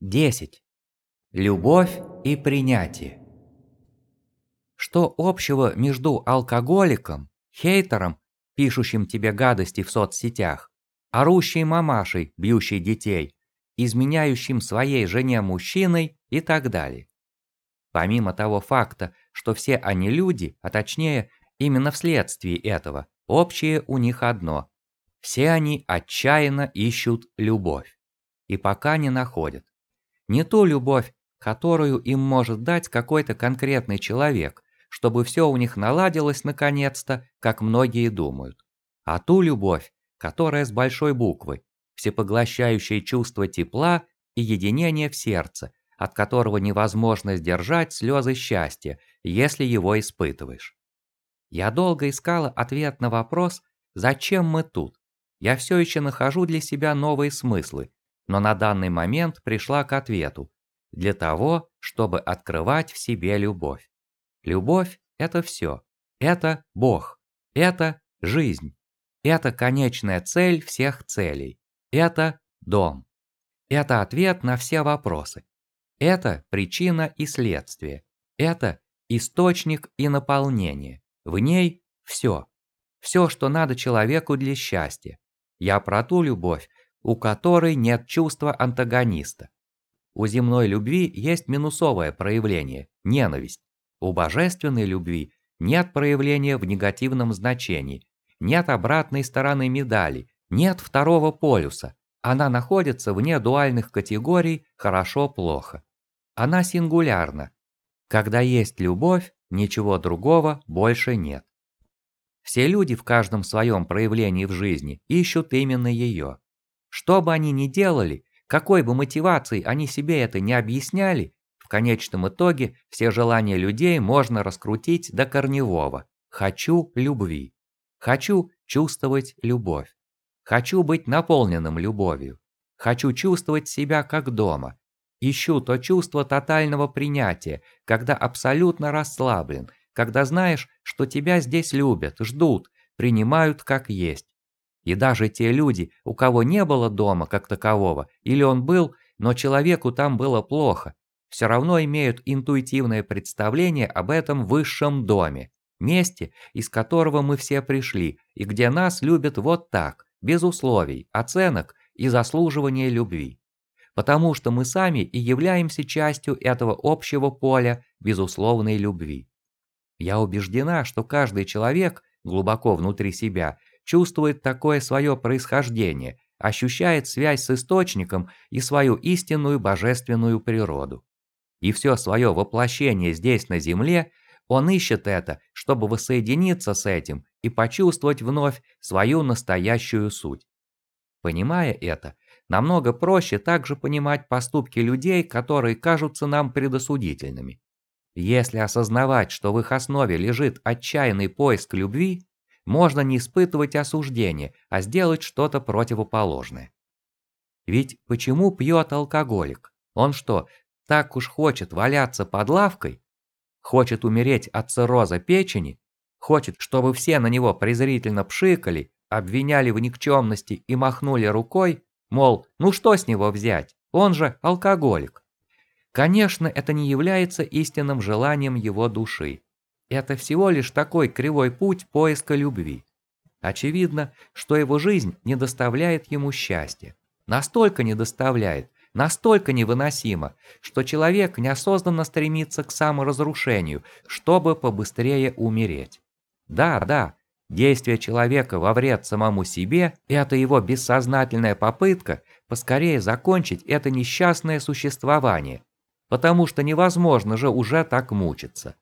10. Любовь и принятие. Что общего между алкоголиком, хейтером, пишущим тебе гадости в соцсетях, орущей мамашей, бьющей детей, изменяющим своей жене мужчиной и так далее? Помимо того факта, что все они люди, а точнее, именно вследствие этого, общее у них одно. Все они отчаянно ищут любовь. И пока не находят. Не ту любовь, которую им может дать какой-то конкретный человек, чтобы все у них наладилось наконец-то, как многие думают. А ту любовь, которая с большой буквы, всепоглощающее чувство тепла и единения в сердце, от которого невозможно сдержать слезы счастья, если его испытываешь. Я долго искала ответ на вопрос, зачем мы тут. Я все еще нахожу для себя новые смыслы, но на данный момент пришла к ответу. Для того, чтобы открывать в себе любовь. Любовь – это все. Это Бог. Это жизнь. Это конечная цель всех целей. Это дом. Это ответ на все вопросы. Это причина и следствие. Это источник и наполнение. В ней все. Все, что надо человеку для счастья. Я про ту любовь, у которой нет чувства антагониста. У земной любви есть минусовое проявление – ненависть. У божественной любви нет проявления в негативном значении, нет обратной стороны медали, нет второго полюса. Она находится вне дуальных категорий «хорошо-плохо». Она сингулярна. Когда есть любовь, ничего другого больше нет. Все люди в каждом своем проявлении в жизни ищут именно ее. Что бы они ни делали, какой бы мотивацией они себе это не объясняли, в конечном итоге все желания людей можно раскрутить до корневого. Хочу любви. Хочу чувствовать любовь. Хочу быть наполненным любовью. Хочу чувствовать себя как дома. Ищу то чувство тотального принятия, когда абсолютно расслаблен, когда знаешь, что тебя здесь любят, ждут, принимают как есть. И даже те люди, у кого не было дома как такового, или он был, но человеку там было плохо, все равно имеют интуитивное представление об этом высшем доме, месте, из которого мы все пришли, и где нас любят вот так, без условий, оценок и заслуживания любви. Потому что мы сами и являемся частью этого общего поля безусловной любви. Я убеждена, что каждый человек глубоко внутри себя чувствует такое свое происхождение, ощущает связь с источником и свою истинную божественную природу. И все свое воплощение здесь на земле он ищет это, чтобы воссоединиться с этим и почувствовать вновь свою настоящую суть. Понимая это, намного проще также понимать поступки людей, которые кажутся нам предосудительными. Если осознавать, что в их основе лежит отчаянный поиск любви, можно не испытывать осуждения, а сделать что-то противоположное. Ведь почему пьет алкоголик? Он что, так уж хочет валяться под лавкой? Хочет умереть от цирроза печени? Хочет, чтобы все на него презрительно пшикали, обвиняли в никчемности и махнули рукой, мол, ну что с него взять, он же алкоголик. Конечно, это не является истинным желанием его души. Это всего лишь такой кривой путь поиска любви. Очевидно, что его жизнь не доставляет ему счастья. Настолько не доставляет, настолько невыносимо, что человек неосознанно стремится к саморазрушению, чтобы побыстрее умереть. Да, да, действие человека во вред самому себе – это его бессознательная попытка поскорее закончить это несчастное существование, потому что невозможно же уже так мучиться.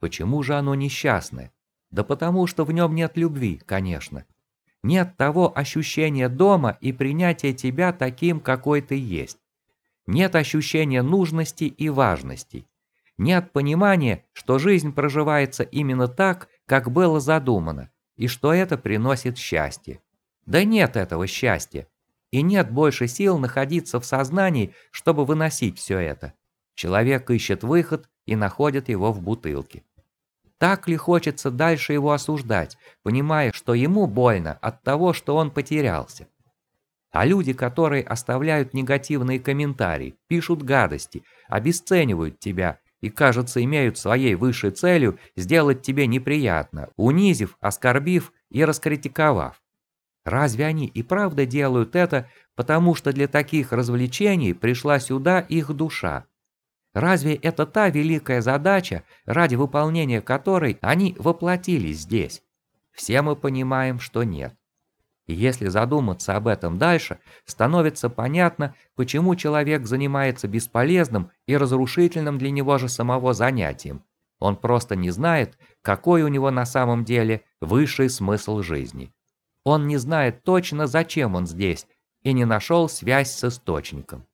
Почему же оно несчастное? Да потому что в нем нет любви, конечно. Нет того ощущения дома и принятия тебя таким, какой ты есть. Нет ощущения нужности и важности. Нет понимания, что жизнь проживается именно так, как было задумано, и что это приносит счастье. Да нет этого счастья. И нет больше сил находиться в сознании, чтобы выносить все это. Человек ищет выход и находит его в бутылке. Так ли хочется дальше его осуждать, понимая, что ему больно от того, что он потерялся? А люди, которые оставляют негативные комментарии, пишут гадости, обесценивают тебя и, кажется, имеют своей высшей целью сделать тебе неприятно, унизив, оскорбив и раскритиковав. Разве они и правда делают это, потому что для таких развлечений пришла сюда их душа? Разве это та великая задача, ради выполнения которой они воплотились здесь? Все мы понимаем, что нет. И если задуматься об этом дальше, становится понятно, почему человек занимается бесполезным и разрушительным для него же самого занятием. Он просто не знает, какой у него на самом деле высший смысл жизни. Он не знает точно, зачем он здесь, и не нашел связь с источником.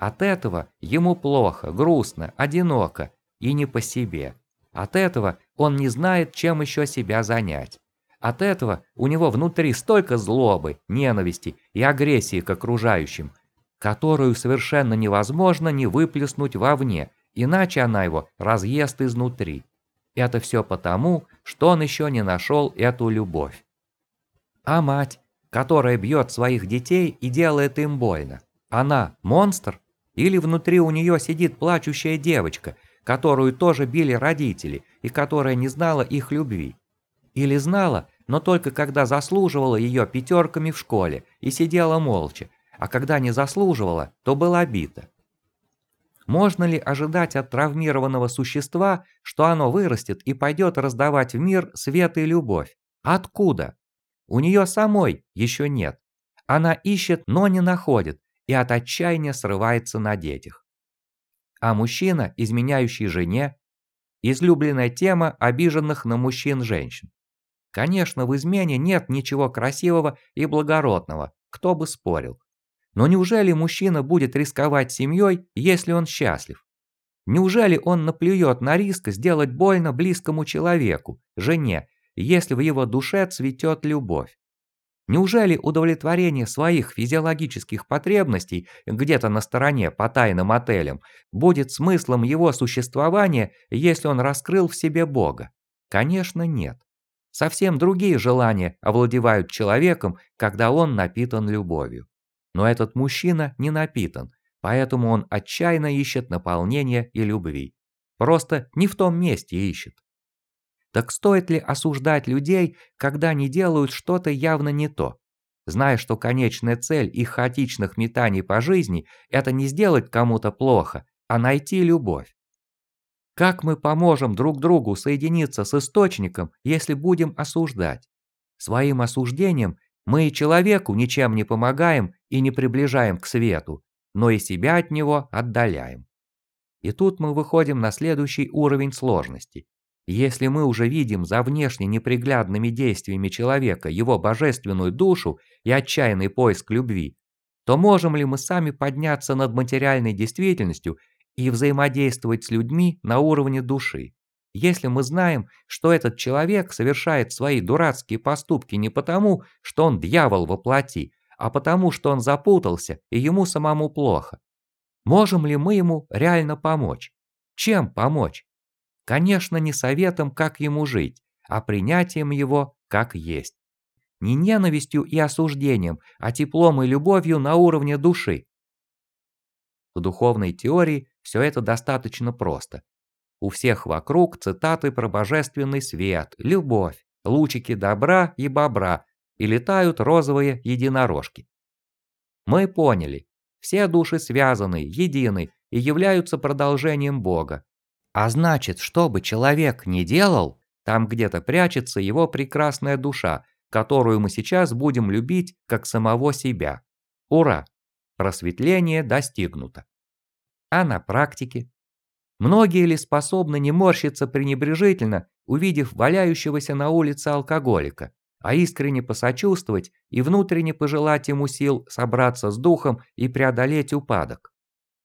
От этого ему плохо, грустно, одиноко и не по себе. От этого он не знает, чем еще себя занять. От этого у него внутри столько злобы, ненависти и агрессии к окружающим, которую совершенно невозможно не выплеснуть вовне, иначе она его разъест изнутри. Это все потому, что он еще не нашел эту любовь. А мать, которая бьет своих детей и делает им больно, она монстр? Или внутри у нее сидит плачущая девочка, которую тоже били родители и которая не знала их любви? Или знала, но только когда заслуживала ее пятерками в школе и сидела молча, а когда не заслуживала, то была бита. Можно ли ожидать от травмированного существа, что оно вырастет и пойдет раздавать в мир свет и любовь? Откуда? У нее самой еще нет. Она ищет, но не находит, и от отчаяния срывается на детях. А мужчина, изменяющий жене, излюбленная тема обиженных на мужчин женщин. Конечно, в измене нет ничего красивого и благородного, кто бы спорил. Но неужели мужчина будет рисковать семьей, если он счастлив? Неужели он наплюет на риск сделать больно близкому человеку, жене, если в его душе цветет любовь? Неужели удовлетворение своих физиологических потребностей где-то на стороне по тайным отелям будет смыслом его существования, если он раскрыл в себе Бога? Конечно, нет. Совсем другие желания овладевают человеком, когда он напитан любовью. Но этот мужчина не напитан, поэтому он отчаянно ищет наполнения и любви. Просто не в том месте ищет. Так стоит ли осуждать людей, когда они делают что-то явно не то? Зная, что конечная цель их хаотичных метаний по жизни – это не сделать кому-то плохо, а найти любовь. Как мы поможем друг другу соединиться с источником, если будем осуждать? Своим осуждением мы и человеку ничем не помогаем и не приближаем к свету, но и себя от него отдаляем. И тут мы выходим на следующий уровень сложности. Если мы уже видим за внешне неприглядными действиями человека его божественную душу и отчаянный поиск любви, то можем ли мы сами подняться над материальной действительностью и взаимодействовать с людьми на уровне души. Если мы знаем, что этот человек совершает свои дурацкие поступки не потому, что он дьявол во плоти, а потому, что он запутался и ему самому плохо. Можем ли мы ему реально помочь? Чем помочь? Конечно, не советом, как ему жить, а принятием его как есть. Не ненавистью и осуждением, а теплом и любовью на уровне души. В духовной теории все это достаточно просто. У всех вокруг цитаты про божественный свет, любовь, лучики добра и бобра, и летают розовые единорожки. Мы поняли, все души связаны, едины и являются продолжением Бога. А значит, что бы человек ни делал, там где-то прячется его прекрасная душа, которую мы сейчас будем любить как самого себя. Ура! Просветление достигнуто. А на практике? Многие ли способны не морщиться пренебрежительно, увидев валяющегося на улице алкоголика, а искренне посочувствовать и внутренне пожелать ему сил собраться с духом и преодолеть упадок?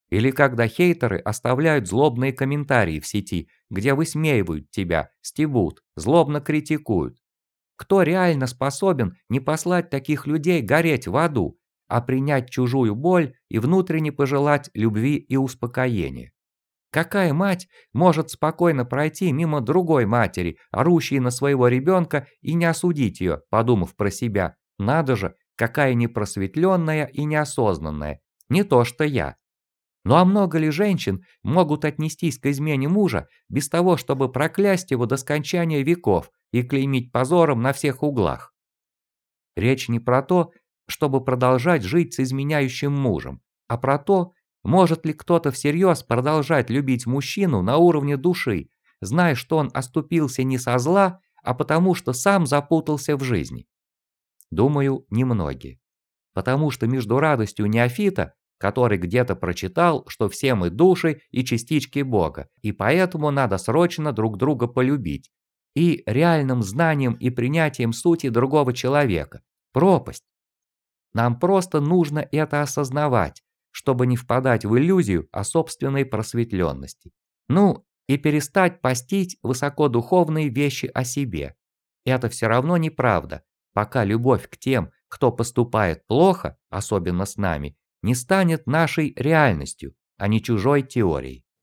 Или когда хейтеры оставляют злобные комментарии в сети, где высмеивают тебя, стебут, злобно критикуют? Кто реально способен не послать таких людей гореть в аду, а принять чужую боль и внутренне пожелать любви и успокоения. Какая мать может спокойно пройти мимо другой матери, орущей на своего ребенка, и не осудить ее, подумав про себя? Надо же, какая непросветленная и неосознанная, не то что я. Ну а много ли женщин могут отнестись к измене мужа без того, чтобы проклясть его до скончания веков и клеймить позором на всех углах? Речь не про то, чтобы продолжать жить с изменяющим мужем, а про то, может ли кто-то всерьез продолжать любить мужчину на уровне души, зная, что он оступился не со зла, а потому что сам запутался в жизни? Думаю, немногие. Потому что между радостью неофита, который где-то прочитал, что все мы души и частички Бога, и поэтому надо срочно друг друга полюбить, и реальным знанием и принятием сути другого человека. Пропасть. Нам просто нужно это осознавать, чтобы не впадать в иллюзию о собственной просветленности. Ну, и перестать постить высокодуховные вещи о себе. Это все равно неправда, пока любовь к тем, кто поступает плохо, особенно с нами, не станет нашей реальностью, а не чужой теорией.